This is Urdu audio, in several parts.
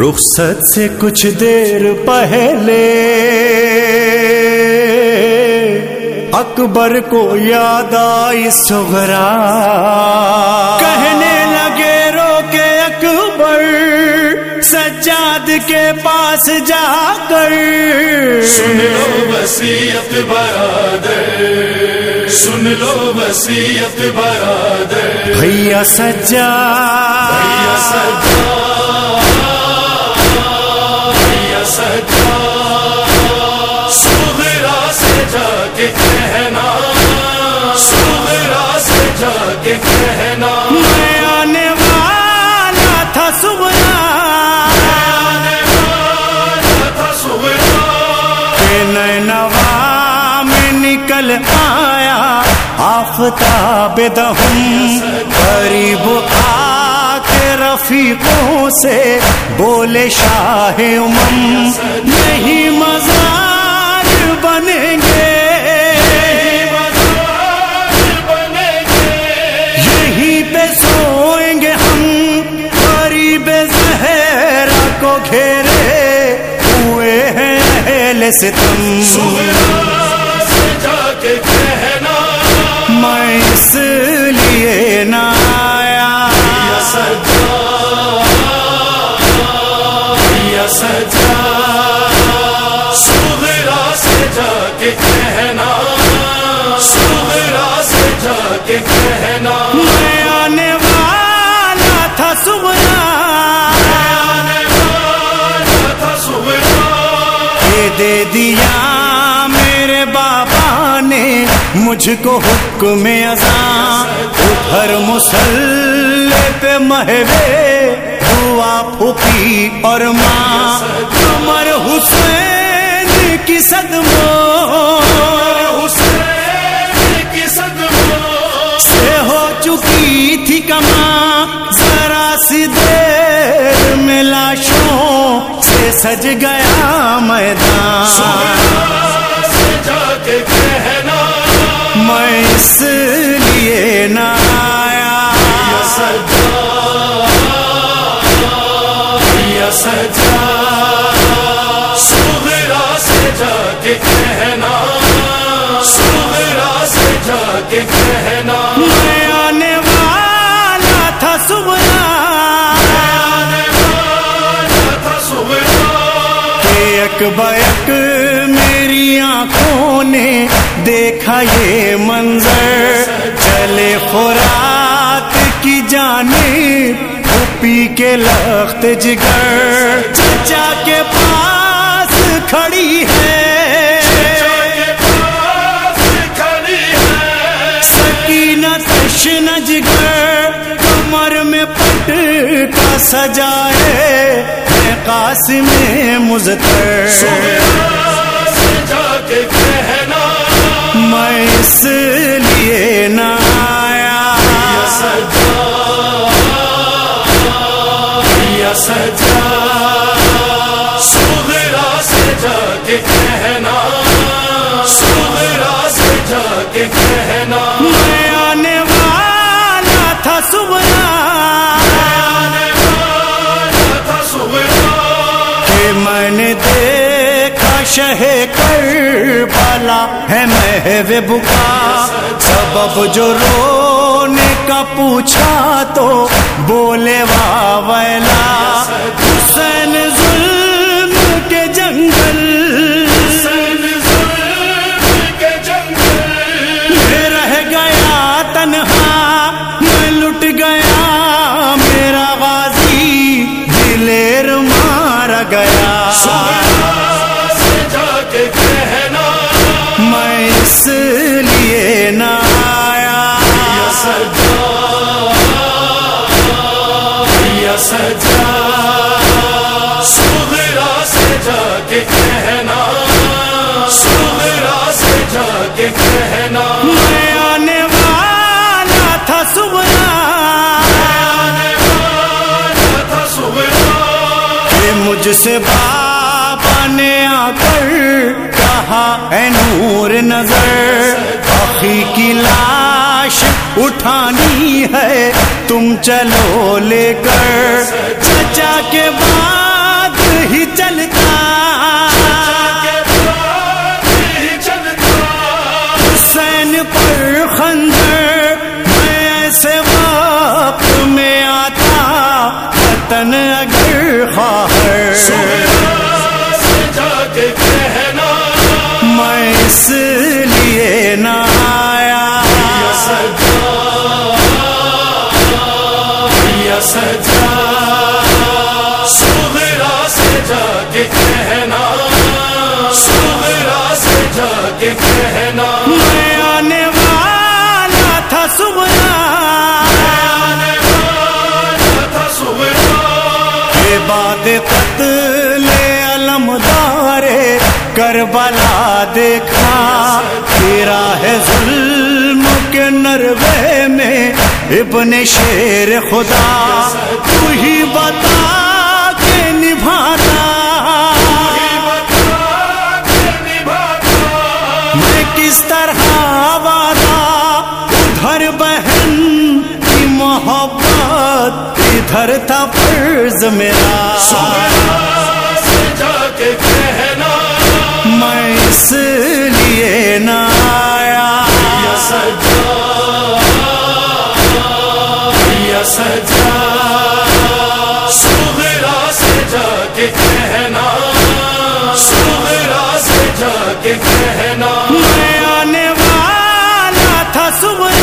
رخصت سے کچھ دیر پہلے اکبر کو یاد آئی سغرا کہنے لگے رو کے اکبر سجاد کے پاس جا کر۔ سن لو وسیعت برادر سن لو وسیعت برادر۔ بھیا سجا یا سجا سجا سغرا سے جا کے کہنا سغرا سے جا کے کہنا۔ میں آنے والا تھا سغرا آنے والا تھا سغرا کہ نینوا میں نکل آیا آفتاب دہم قریب آ کے رفیقوں سے بولے شاہ امم، نہیں مزار بنیں گے یہیں پہ سوئیں گے ہم، قریب زہرا کو گھیرے ہوئے ہیں ستم۔ سے جا کے میں آنے والا تھا یہ دے دیا میرے بابا نے مجھ کو حکم ازاں ادھر مسلح پہ مہوے ہوا پھوپھی اور ماں، عمر حسین کی صدموں۔ سج گیا میدان۔ سغرا سے جا کے کہنا میں اس لیے نہ آیا۔ سجا یا سجا سغرا سے جا کے کہنا سغرا سے جا کے کہنا میں آنے والا تھا سغرا یک بیک میری آنکھوں نے دیکھا یہ منظر۔ چلے فرات کی جانے پی کے لخت جگر۔ چچا کے پاس کھڑی ہے۔ سکینہ تشن جگر۔ کمر میں پٹ کا سجائے قاسم مزتر۔ میں اس لیے نہ آیا۔ یا سجا۔ یا سجا۔ سغرا سے جا کے کہنا۔ سغرا سے جا کے کہنا۔ میں آنے والا تھا سغرا شہ کر بالا ہے محو بکا سبب جو رونے کا پوچھا تو بولے واہ ویلا۔ حسین ظلم کے جنگل۔ کے جنگل۔ میں رہ گیا تنہا، میں لٹ گیا۔ میرا غازی دلیر مارا گیا۔ کہنا میں آنے والا تھا سغرا آنے والا تھا سغرا کہ مجھ سے بابا نے آ کر کہا اے نور نظر آخی کی لاش اٹھانی ہے تم چلو لے کر چچا کے بعد چلتا خنجر میں ایسے وقت میں آتا، وطن اگر خواہر۔ میں اس لیے نہ آیا۔ کہنا تیرا ہے ظلم کے نروے میں ابن شیر خدا تو ہی بتا کے نبھاتا۔ میں کس طرح وعدہ ادھر بہن کی محبت ادھر تھا فرض میرا۔ میں اس سجا یا سجا سغرا سے جا کے کہنا سغرا سے جا کے کہنا میں آنے والا تھا صبح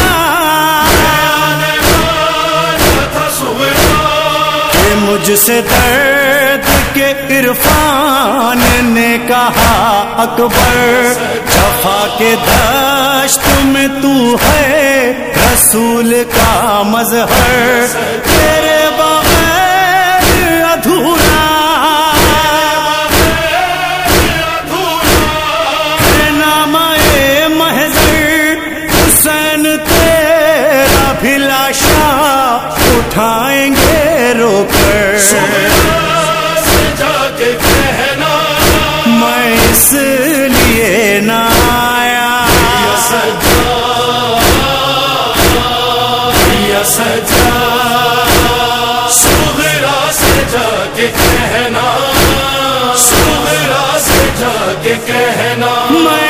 آنے والا تھا سغرا مجھ سے درد کے عرفان نے کہا، اکبر، جفا کے دشت میں تو ہے رسول کا مظہر۔ تیرے باپ کے کہنا۔ میں